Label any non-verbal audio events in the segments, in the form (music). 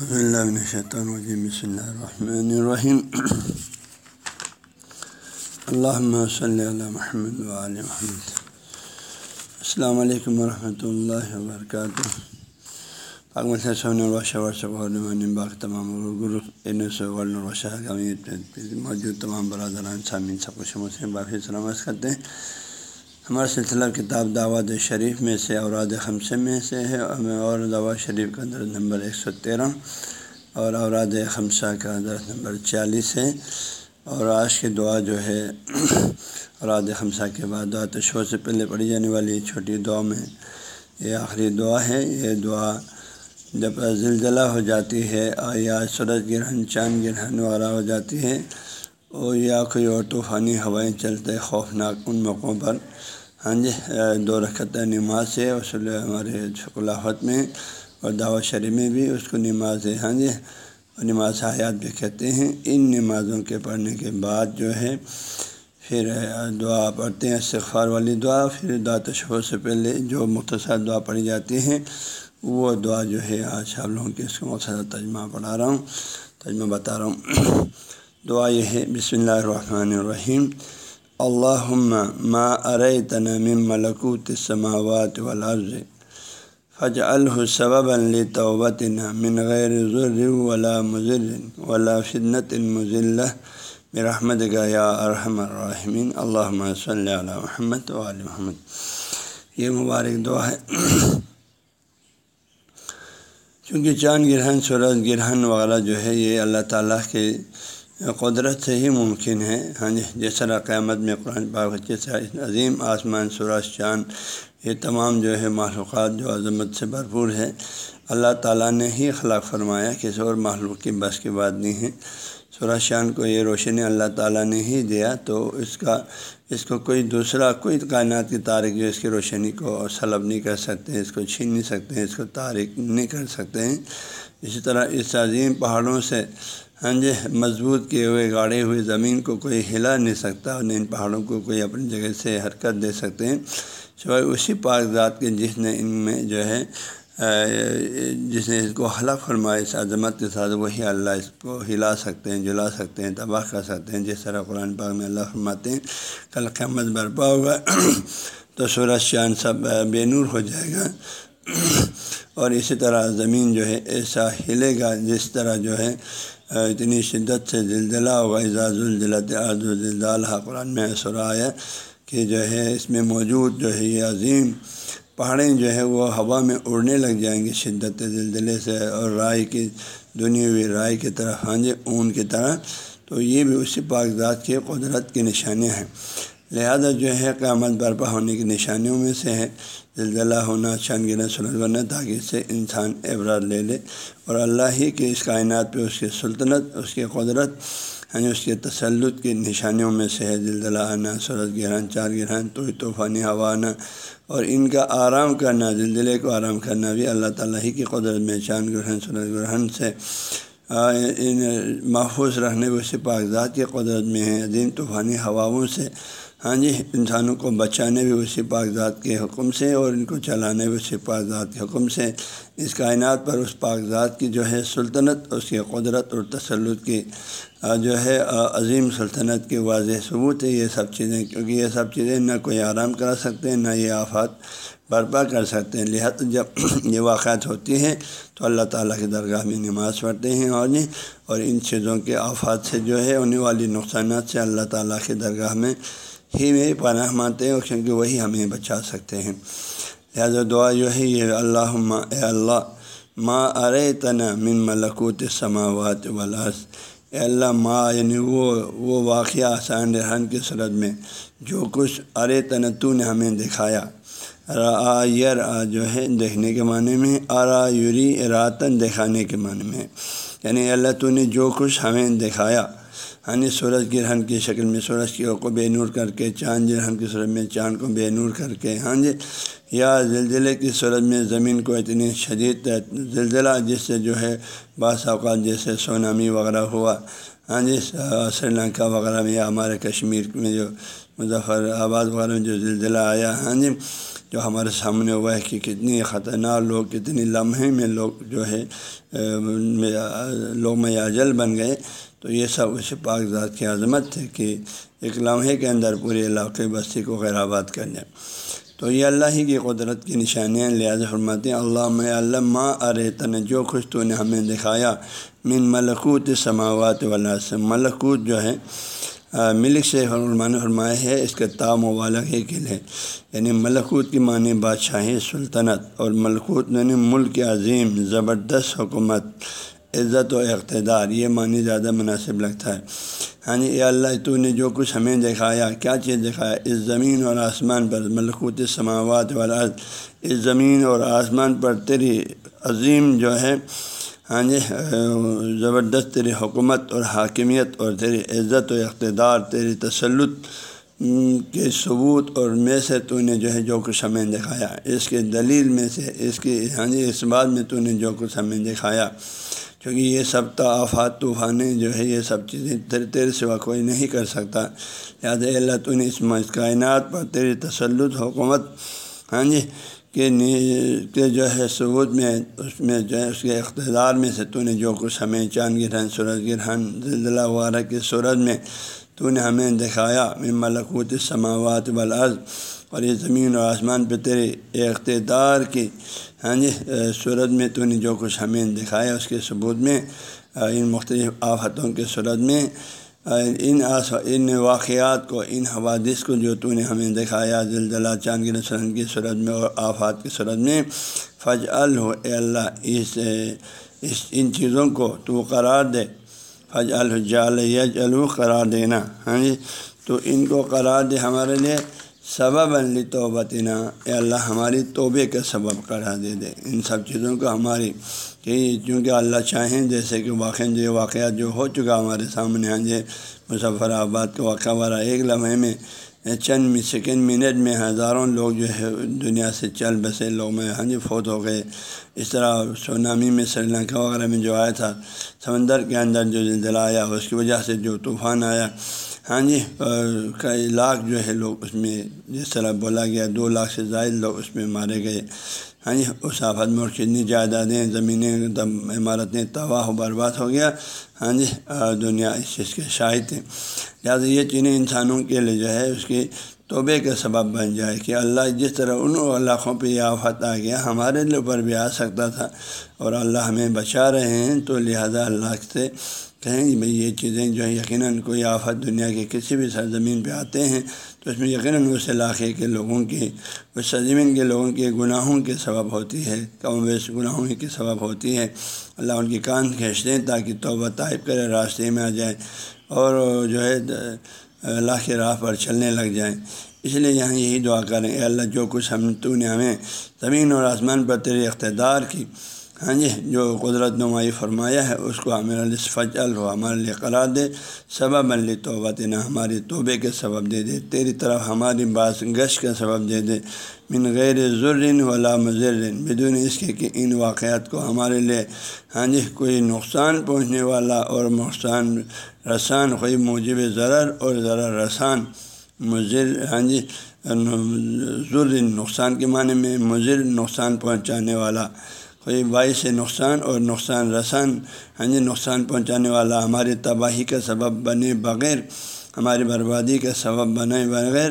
بسم اللہ الرحمن الرحیم اللہ صلی اللہ محمد علیہ محمد السلام علیکم ورحمۃ اللہ وبرکاتہ باقی تمام موجود تمام برادران سامعین سب کچھ مسلم باقی سلامت کرتے ہیں ہمارا سلسلہ کتاب دعوت شریف میں سے اوراد خمسے میں سے ہے اور دعوت شریف کا درد نمبر ایک سو تیرہ اور اوراد خمسہ کا درد نمبر چالیس ہے اور آج کی دعا جو ہے (coughs) اوراد خمسہ کے بعد دعا تشور سے پہلے پڑھی جانے والی چھوٹی دعا میں یہ آخری دعا ہے۔ یہ دعا جب زلزلہ ہو جاتی ہے یا سورج گرہن، چاند گرہن وغیرہ ہو جاتی ہے، اور یا کوئی اور طوفانی ہوائیں چلتے خوفناک ان موقعوں پر ہاں جی دو رکھت نماز سے اصول ہمارے خلافت میں اور دعوت شریف میں بھی اس کو نماز ہے ہاں جی۔ نماز حیات بھی کہتے ہیں۔ ان نمازوں کے پڑھنے کے بعد جو ہے، پھر دعا پڑھتے ہیں، استغفار والی دعا، پھر دعا تشہور سے پہلے جو مختصر دعا پڑھی جاتی ہیں وہ دعا جو ہے، آج آپ لوگوں کے اس کو مختصر تجمہ پڑھا رہا ہوں تجمہ بتا رہا ہوں۔ دعا یہ ہے، بسم اللہ الرحمن الرحیم۔ اللہ ما ارے من ملکوت السماوات والارض فج الحسب توبتنا من غیر ذر ولا مضر ولا فنت مضلہ برحمت یا ارحم الرحمین اللہ صلی علی محمد علیہ محمد۔ یہ مبارک دعا ہے۔ چونکہ چاند گرہن، سورج گرہن وغیرہ جو ہے، یہ اللہ تعالیٰ کے قدرت سے ہی ممکن ہے۔ ہاں جی جس طرح قیامت میں قرآن پاک جس عظیم آسمان سورج چاند، یہ تمام جو ہے معلومات جو عظمت سے بھرپور ہے۔ اللہ تعالیٰ نے ہی خلاق فرمایا کسی اور معلوم کی بس کی بات نہیں ہے۔ سورج چاند کو یہ روشنی اللہ تعالیٰ نے ہی دیا، تو اس کا، اس کو کوئی دوسرا، کوئی کائنات کی تاریخ جو اس کی روشنی کو سلب نہیں کر سکتے، اس کو چھین نہیں سکتے، اس کو تاریخ نہیں کر سکتے ہیں۔ اسی طرح اس عظیم پہاڑوں سے ہاں جی مضبوط کیے ہوئے گاڑے ہوئے زمین کو کوئی ہلا نہیں سکتا اور ان پہاڑوں کو کوئی اپنی جگہ سے حرکت دے سکتے ہیں۔ سوائے اسی پاک ذات کے جس نے ان میں جو ہے جس نے اس کو حلق فرمایا، اس عظمت کے ساتھ وہی اللہ اس کو ہلا سکتے ہیں، جلا سکتے ہیں، تباہ کر سکتے ہیں۔ جس طرح قرآن پاک میں اللہ فرماتے ہیں، کل قیامت برپا ہوگا (clears throat) تو سورج چاند سب بے نور ہو جائے گا۔ (clears throat) اور اسی طرح زمین جو ہے، ایسا ہلے گا جس طرح جو ہے اتنی شدت سے زلزلہ ہوگا اعزاز الزلت آز الزلال ہاں قرآن میں سرا آیا کہ جو ہے اس میں موجود جو ہے یہ عظیم پہاڑیں جو ہے وہ ہوا میں اڑنے لگ جائیں گے شدت زلزلے سے اور رائے کی دنیا ہوئی رائے کی طرح ہاں جی اون کی طرح۔ تو یہ بھی اسی ذات کی قدرت کی نشانیاں ہیں۔ لہذا جو ہے قیامت برپا ہونے کی نشانیوں میں سے ہے، زلزلہ ہونا چند گرنا سلط بننا تاکہ اس سے انسان عبرت لے لے اور اللہ ہی کے اس کائنات پہ اس کی سلطنت، اس کی قدرت یعنی اس کے تسلط کی نشانیوں میں سے ہے۔ زلزلہ آنا، سورج گرہن چار گرہن تو طوفانی ہوا آنا اور ان کا آرام کرنا، زلزلے کو آرام کرنا بھی اللہ تعالیٰ ہی کی قدرت میں، چاند گرہن، سورج گرہن سے ان محفوظ رہنے اسی ذات کی قدرت میں ہے، عظیم طوفانی ہواؤں سے۔ ہاں جی انسانوں کو بچانے بھی اسی ذات کے حکم سے اور ان کو چلانے بھی اسی ذات کے حکم سے اس کائنات پر اس ذات کی جو ہے سلطنت، اس کی قدرت اور تسلط کی جو ہے عظیم سلطنت کی واضح ثبوت ہے۔ یہ سب چیزیں، کیونکہ یہ سب چیزیں نہ کوئی آرام کرا سکتے ہیں، نہ یہ آفات برپا کر سکتے ہیں۔ لہٰذا جب (clears throat) یہ واقعات ہوتی ہیں تو اللہ تعالیٰ کی درگاہ میں نماز پڑھتے ہیں اور نہیں اور ان چیزوں کے آفات سے جو ہے ہونے والی نقصانات سے اللہ تعالیٰ کی درگاہ میں ہی میں پناہ مانتے ہیں کیونکہ وہی ہمیں بچا سکتے ہیں۔ لہٰذا دعا جو ہے یہ اللہ اے اللہ ماں ارے تنا من ملکوت سماوات ولاس اے اللہ ماں یعنی وہ وہ واقعہ آسان رحان کی صورت میں جو کچھ ارے تو نے ہمیں دکھایا۔ را یر جو ہے دیکھنے کے معنی میں آرا یوری راتن دکھانے کے معنی میں۔ یعنی اللہ تو نے جو کچھ ہمیں دکھایا۔ یعنی سورج گرہن کی شکل میں سورج کی کو بے نور کر کے، چاند گرہن کی صورت میں چاند کو بے نور کر کے۔ ہاں جی یا زلزلے کی صورت میں زمین کو اتنی شدید زلزلہ جس سے جو ہے بعض اوقات جیسے سونامی وغیرہ ہوا۔ ہاں جی سری لنکا وغیرہ میں یا ہمارے کشمیر میں جو مظفر آباد وغیرہ میں جو زلزلہ آیا۔ ہاں جی جو ہمارے سامنے ہوا ہے کہ کتنی خطرناک لوگ، کتنی لمحے میں لوگ جو ہے، لوگ میں اجل بن گئے۔ تو یہ سب اسے پاک ذات کی عظمت تھے کہ ایک لمحے کے اندر پورے علاقے بستی کو غیر آباد کر دیں تو یہ اللہ ہی کی قدرت کی نشانیاں لہٰذا فرماتے ہیں، اللہ میں اللہ ارے تن جو خوش تو نے ہمیں دکھایا، من ملکوت سماوات والا سے ملکوت جو ہے ملک سے فرمان فرمایا ہے، اس کے تام مبالغ کے لیے۔ یعنی ملکوت کی معنی بادشاہی سلطنت اور ملکوت یعنی ملک عظیم، زبردست حکومت، عزت و اقتدار، یہ معنی زیادہ مناسب لگتا ہے۔ ہاں جی اے اللہ، تو نے جو کچھ ہمیں دکھایا، کیا چیز دکھایا؟ اس زمین اور آسمان پر ملکوت سماوات والا اس زمین اور آسمان پر تیری عظیم جو ہے ہاں جی زبردست تیری حکومت اور حاکمیت اور تیری عزت و اقتدار، تیری تسلط کے ثبوت اور میں سے تو نے جو ہے جو کچھ ہمیں دکھایا۔ اس کے دلیل میں سے، اس کی ہاں جی اس بات میں تو نے جو کچھ ہمیں دکھایا۔ کیونکہ یہ سب آفات، طوفانیں جو ہے، یہ سب چیزیں تیرے تیرے سوا کوئی نہیں کر سکتا۔ لہٰذا اللہ تو نے اس کائنات پر تیری تسلط، حکومت ہاں جی کہ جو ہے ثبوت میں، اس میں جو ہے، اس کے اقتدار میں سے تو نے جو کچھ ہمیں چاند گرہن، سورج گرہن، زلزلہ وغیرہ کے سورج میں تو نے ہمیں دکھایا ملکوت سماوات والارض اور یہ زمین اور آسمان پہ تیرے اقتدار کی ہاں جی صورت میں تو نے جو کچھ ہمیں دکھایا اس کے ثبوت میں ان مختلف آفتوں کے صورت میں ان ان واقعات کو، ان حوادث کو جو تو نے ہمیں دکھایا، زلزلہ، چاند کی نسل کی صورت میں اور آفات کی صورت میں فج الح اللہ، اس اس، ان چیزوں کو تو قرار دے۔ فج الجال یجلو قرار دینا۔ ہاں جی؟ تو ان کو قرار دے ہمارے لیے۔ سبب علی توبتنا اے اللہ ہماری توبے کا سبب قرار دے دے۔ ان سب چیزوں کو ہماری کہ چونکہ اللہ چاہیں جیسے کہ واقع جو واقعات جو ہو چکا ہمارے سامنے ہاں جی مظفر آباد کا واقعہ وارا ایک لمحے میں چند سیکنڈ منٹ میں ہزاروں لوگ جو ہے دنیا سے چل بسے، لوگ میں ہاں جی فوت ہو گئے۔ اس طرح سونامی میں سری لنکا وغیرہ میں جو آیا تھا، سمندر کے اندر جو زلزلہ آیا، اس کی وجہ سے جو طوفان آیا ہاں جی کئی لاکھ جو ہے لوگ اس میں جس طرح بولا گیا، دو لاکھ سے زائد لوگ اس میں مارے گئے۔ ہاں جی اس آفت میں اور کتنی جائیدادیں، زمینیں عمارتیں تباہ و برباد ہو گیا۔ ہاں جی دنیا اس چیز کے شاہد تھے لہٰذا یہ چینی انسانوں کے لیے جو ہے اس کی توبے کا سبب بن جائے کہ اللہ جس طرح ان علاقوں پہ یہ آفت آ گیا، ہمارے اوپر بھی آ سکتا تھا اور اللہ ہمیں بچا رہے ہیں، تو لہٰذا اللہ سے کہیں گے بھائی یہ چیزیں جو ہے یقیناً کوئی آفت دنیا کے کسی بھی سرزمین پہ آتے ہیں، تو اس میں یقیناً اس علاقے کے لوگوں کی اس سرزمین کے لوگوں کے گناہوں کے سبب ہوتی ہے کم بیش گناہوں کے سبب ہوتی ہے۔ اللہ ان کی کان کھینچتے ہیں تاکہ توبہ طائب کرے، راستے میں آ جائے اور جو ہے، اللہ کے راہ پر چلنے لگ جائیں اس لیے یہاں یہی دعا کریں، اے اللہ جو کچھ ہم، تو نے ہمیں زمین اور آسمان پر تیرے اقتدار کی ہاں جی جو قدرت نمائی فرمایا ہے، اس کو ہمارے لیے فجل ہو ہمارے لیے قرار دے، سبب علی توبہ نہ ہماری توبے کے سبب دے دے، تیری طرف ہماری باس گش کا سبب دے دے، من غیر ذرن ولا مضرن، بدون اس کے کہ ان واقعات کو ہمارے لیے ہاں جی کوئی نقصان پہنچنے والا اور نقصان رسان، کوئی موجب ضرر اور ذرا رسان، مضر ہاں جی ذر نقصان کے معنی میں مضر نقصان پہنچانے والا۔ کوئی باعث نقصان اور نقصان رسان ہاں جی نقصان پہنچانے والا ہماری تباہی کا سبب بنے بغیر، ہماری بربادی کا سبب بنے بغیر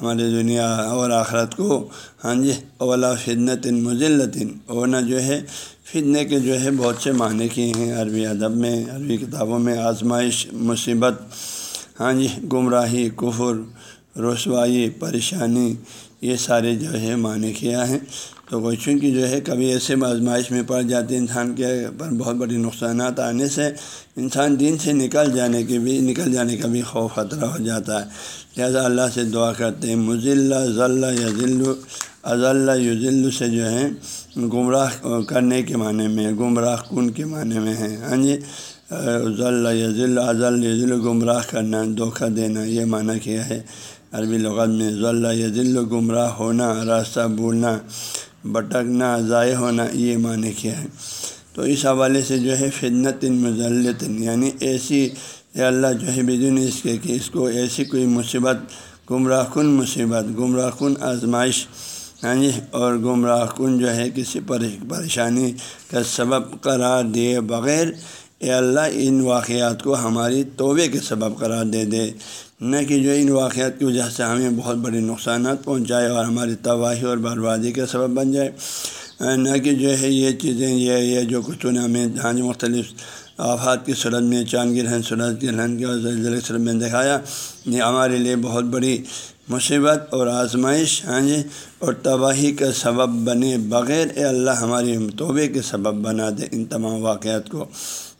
ہماری دنیا اور آخرت کو ہاں جی اولا فدنت مزلطن اونا جو ہے، فدنے کے جو ہے بہت سے معنی کیے ہیں۔ عربی ادب میں، عربی کتابوں میں آزمائش، مصیبت ہاں جی گمراہی، کفر، رسوائی، پریشانی، یہ سارے جو ہے معنی کیا ہیں۔ تو کوئی چونکہ جو ہے کبھی ایسے آزمائش میں پڑ جاتے انسان کے پر بہت بڑی نقصانات آنے سے انسان دین سے نکل جانے کے بھی، نکل جانے کا بھی خوف، خطرہ ہو جاتا ہے۔ لہٰذا اللہ سے دعا کرتے ہیں مزل ضلع یا ذلو اضل یوزل سے جو ہے گمراہ کرنے کے معنی میں، گمراہ کن کے معنی میں ہے ہاں جی؟ ضلع یا ذل اضل یزل گمراہ کرنا، دھوکہ دینا، یہ معنی کیا ہے؟ عربی لغت میں ضلع یا ذل گمراہ ہونا، راستہ بھولنا۔ بھٹکنا، ضائع ہونا، یہ معنی کیا ہے۔ تو اس حوالے سے جو ہے فدنت مزلت یعنی ایسی یا اللہ جو ہے بدون اس کے کہ اس کو ایسی کوئی مصیبت، گمراہ کن مصیبت، گمراہ کن آزمائش ہاں جی اور گمراہ کن جو ہے کسی پریشانی کا سبب قرار دیے بغیر اے اللہ ان واقعات کو ہماری توبے کے سبب قرار دے دے۔ نہ کہ جو ان واقعات کی وجہ سے ہمیں بہت بڑے نقصانات پہنچائے اور ہماری تباہی اور بربادی کا سبب بن جائے۔ نہ کہ جو ہے یہ چیزیں، یہ یہ جو کچھ نے ہمیں جہاں جی مختلف آفات کی صورت میں چاند گرہن سورج گرہن کے زلزلے صورت میں دکھایا، یہ ہمارے لیے بہت بڑی مصیبت اور آزمائش ہاں جی اور تباہی کا سبب بنے بغیر اے اللہ ہماری توبے کے سبب بنا دے ان تمام واقعات کو۔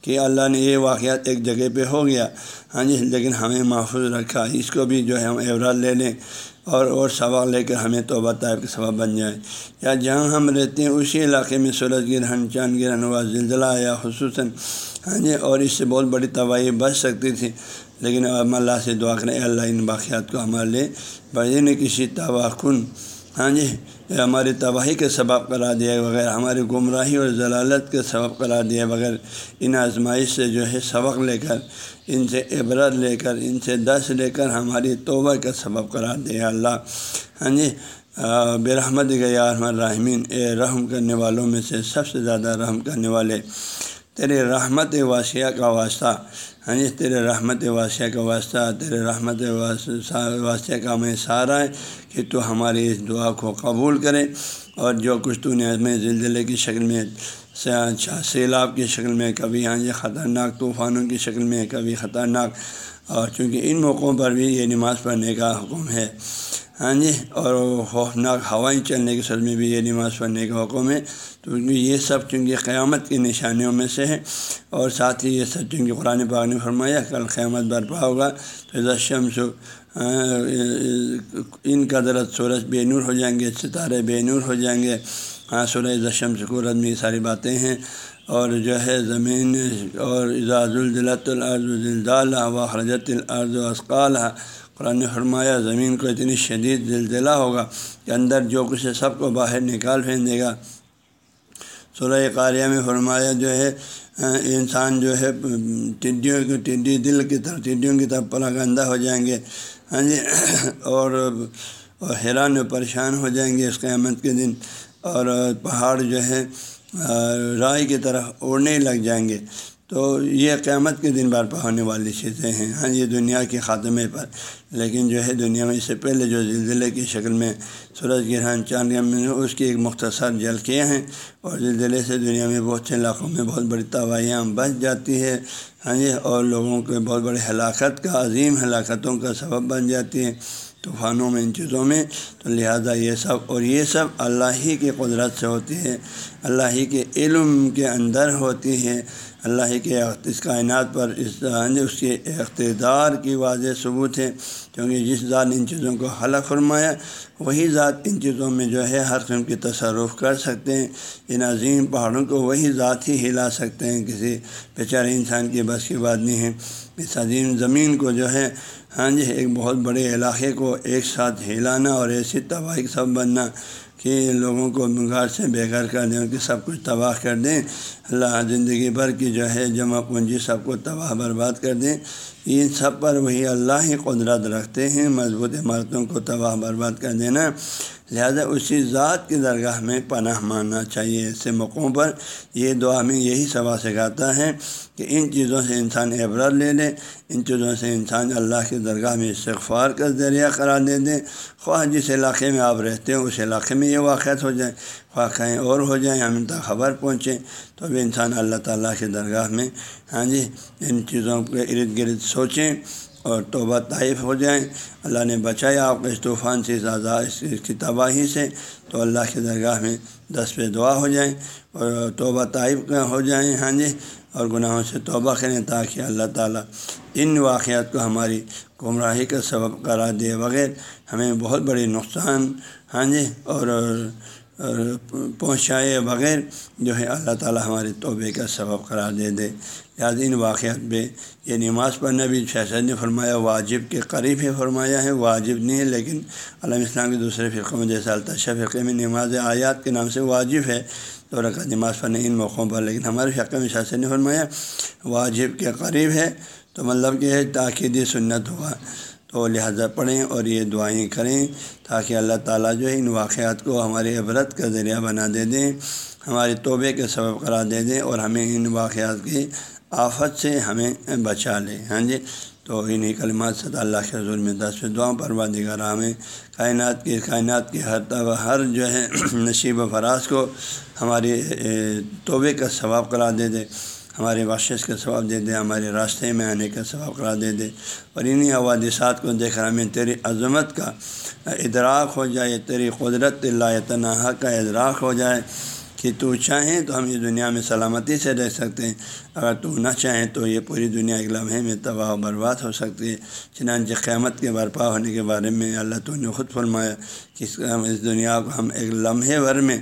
کہ اللہ نے یہ واقعات ایک جگہ پہ ہو گیا ہاں جی لیکن ہمیں محفوظ رکھا، اس کو بھی جو ہے ہم عبرت لے لیں اور اور سوال لے کر ہمیں توبہ طائب کے سبب بن جائے۔ یا جہاں ہم رہتے ہیں، اسی علاقے میں سورج گرہن چاند گرہن ہوا زلزلہ یا خصوصاً ہاں جی اور اس سے بہت بڑی تباہی بچ سکتی تھی۔ لیکن اب اللہ سے دعا کریں اللہ ان باقیات کو ہمارے لیے بڑے نے کسی تباہ کن۔ ہاں جی ہماری تباہی کے سبب قرار دیا بغیر، ہماری گمراہی اور ضلالت کے سبب قرار دیا بغیر۔ ان آزمائش سے جو ہے سبق لے کر، ان سے عبرت لے کر، ان سے دس لے کر ہماری توبہ کا سبب قرار دیا اللہ۔ ہاں جی بے رحمت گیا الرحمین اے رحم کرنے والوں میں سے سب سے زیادہ رحم کرنے والے۔ تیرے رحمت واسیہ کا واسطہ۔ ہاں جی تیرے رحمت واسیہ کا واسطہ، تیرے رحمت واسطہ کا میں سارا ہے کہ تو ہماری اس دعا کو قبول کرے۔ اور جو کچھ تو نے ہمیں زلزلے کی شکل میں اچھا، سیلاب کی شکل میں، کبھی ہاں جی خطرناک طوفانوں کی شکل میں، کبھی خطرناک۔ اور چونکہ ان موقعوں پر بھی یہ نماز پڑھنے کا حکم ہے۔ ہاں جی اور خوفناک ہوائیں چلنے کے سر میں بھی یہ نماز پڑھنے کا حکم ہے تو یہ سب چونکہ قیامت کی نشانیوں میں سے ہے اور ساتھ ہی یہ سب چونکہ قرآن پاک نے فرمایا، کل قیامت برپا ہوگا، تو شمس ان کا درد سورج بے نور ہو جائیں گے، ستارے بے نور ہو جائیں گے ہاں سورج شمس قورت میں یہ ساری باتیں ہیں، اور جو ہے زمین، اور اعزاز الدلۃ العض و حرجت العرض و اسقال قرآن نے فرمایا، زمین کو اتنی شدید زلزلہ ہوگا کہ اندر جو کچھ ہے سب کو باہر نکال پھینک دے گا۔ سورہ قاریہ میں فرمایا جو ہے، انسان جو ہے، ٹڈیوں کی ٹڈی دل کی طرف، ٹڈیوں کی طرف پلا گندہ ہو جائیں گے۔ ہاں جی اور حیران و پریشان ہو جائیں گے اس قیامت کے دن۔ اور پہاڑ جو ہے رائے کی طرف اڑنے لگ جائیں گے۔ تو یہ قیامت کے دن برپا ہونے والی چیزیں ہیں۔ ہاں یہ دنیا کے خاتمے پر۔ لیکن جو ہے دنیا میں اس سے پہلے جو زلزلے کی شکل میں سورج گرہن چاند میں اس کی ایک مختصر جھلکیاں ہیں اور زلزلے سے دنیا میں بہت سے علاقوں میں بہت بڑی تباہیاں بچ جاتی ہے۔ ہاں جی اور لوگوں کے بہت بڑے ہلاکت کا، عظیم ہلاکتوں کا سبب بن جاتی ہے طوفانوں میں، ان چیزوں میں۔ تو لہٰذا یہ سب اور یہ سب اللہ ہی کی قدرت سے ہوتی ہے۔ اللہ ہی کے علم کے اندر ہوتی ہے۔ اللہ کے اس کائنات پر اس اس کے اقتدار کی واضح ثبوت ہے، کیونکہ جس ذات ان چیزوں کو حلق فرمایا، وہی ذات ان چیزوں میں جو ہے ہر قسم کی تصرف کر سکتے ہیں۔ ان عظیم پہاڑوں کو وہی ذات ہی ہلا سکتے ہیں، کسی بیچارے انسان کی بس کی بات نہیں ہے۔ اس عظیم زمین کو جو ہے ہاں جی ایک بہت بڑے علاقے کو ایک ساتھ ہلانا اور ایسی تباہی سب بننا۔ کہ لوگوں کو گھر سے بے گھر کر دیں ان کی سب کچھ تباہ کر دیں۔ اللہ زندگی بھر کی جو ہے جمع پونجی سب کو تباہ برباد کر دیں۔ ان سب پر وہی اللہ ہی قدرت رکھتے ہیں، مضبوط عمارتوں کو تباہ برباد کر دینا۔ لہذا اسی ذات کی درگاہ میں پناہ ماننا چاہیے۔ ایسے موقعوں پر یہ دعا میں یہی سوا سکھاتا ہے کہ ان چیزوں سے انسان عبرت لے لے، ان چیزوں سے انسان اللہ کی درگاہ میں استغفار کا ذریعہ قرار دے دیں خواہ جس علاقے میں آپ رہتے ہیں اس علاقے میں یہ واقعات ہو جائیں خواہ کہیں اور ہو جائیں ہم تک خبر پہنچیں، تو بھی انسان اللہ تعالیٰ کی درگاہ میں ہاں جی ان چیزوں کے ارد گرد سوچیں اور توبہ طائف ہو جائیں۔ اللہ نے بچایا آپ کو اس طوفان سے، اس کی تباہی سے، تو اللہ کی درگاہ میں دس پہ دعا ہو جائیں اور توبہ طائف ہو جائیں ہاں جی اور گناہوں سے توبہ کریں تاکہ اللہ تعالیٰ ان واقعات کو ہماری گمراہی کا سبب قرار دیے بغیر ہمیں بہت بڑی نقصان ہاں جی اور پہنچائے بغیر جو ہے اللہ تعالیٰ ہمارے توبے کا سبب قرار دے دے۔ لہٰذا ان واقعات میں یہ نماز پڑھنا بھی شہزاد نے فرمایا، واجب کے قریب ہی فرمایا ہے، واجب نہیں ہے، لیکن علام اسلام کے دوسرے فرقوں میں، جیسے التشا فرقے میں نماز آیات کے نام سے واجب ہے، تو رکعت نماز پڑھنے ان موقعوں پر، لیکن ہمارے فقہ میں شاست نے فرمایا، واجب کے قریب ہے۔ تو مطلب کہ تاکیدی سنت ہوا۔ تو لہٰذا پڑھیں اور یہ دعائیں کریں تاکہ اللہ تعالیٰ جو ہے ان واقعات کو ہماری عبرت کا ذریعہ بنا دے دیں ہماری توبے کے سبب قرار دے دیں اور ہمیں ان واقعات کی آفت سے ہمیں بچا لے۔ ہاں جی؟ تو انہیں کلمات سے اللہ کے حضور میں دس دعاؤں پر وادگار ہمیں کائنات کی کائنات کی ہر طب ہر جو ہے (clears throat) نصیب و فراز کو ہماری توبے کا ثواب قرار دے دے۔ ہمارے بخشش کا ثواب دے دے، ہمارے راستے میں آنے کا ثواب قرار دے دے۔ اور انہیں حوادثات کو دیکھ کر ہمیں تیری عظمت کا ادراک ہو جائے، تیری قدرت اللہ تنہا کا ادراک ہو جائے۔ کہ تو چاہیں تو ہم اس دنیا میں سلامتی سے رہ سکتے ہیں۔ اگر تو نہ چاہیں تو یہ پوری دنیا ایک لمحے میں تباہ و برباد ہو سکتی ہے۔ چنانچہ قیامت کے برپا ہونے کے بارے میں اللہ تو نے خود فرمایا کہ اس دنیا کو ہم ایک لمحے بھر میں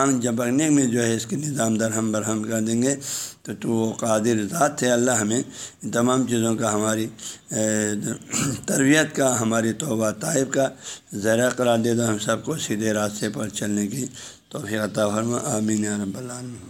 آنکھ جبرنے میں جو ہے اس کے نظام درہم برہم کر دیں گے۔ تو تو وہ قادر ذات ہے اللہ ہمیں ان تمام چیزوں کا، ہماری تربیت کا، ہماری توبہ طائب کا ذرا قرار دے دو ہم سب کو سیدھے راستے پر چلنے کی توفیق عطا فرما. آمین رب العالمین.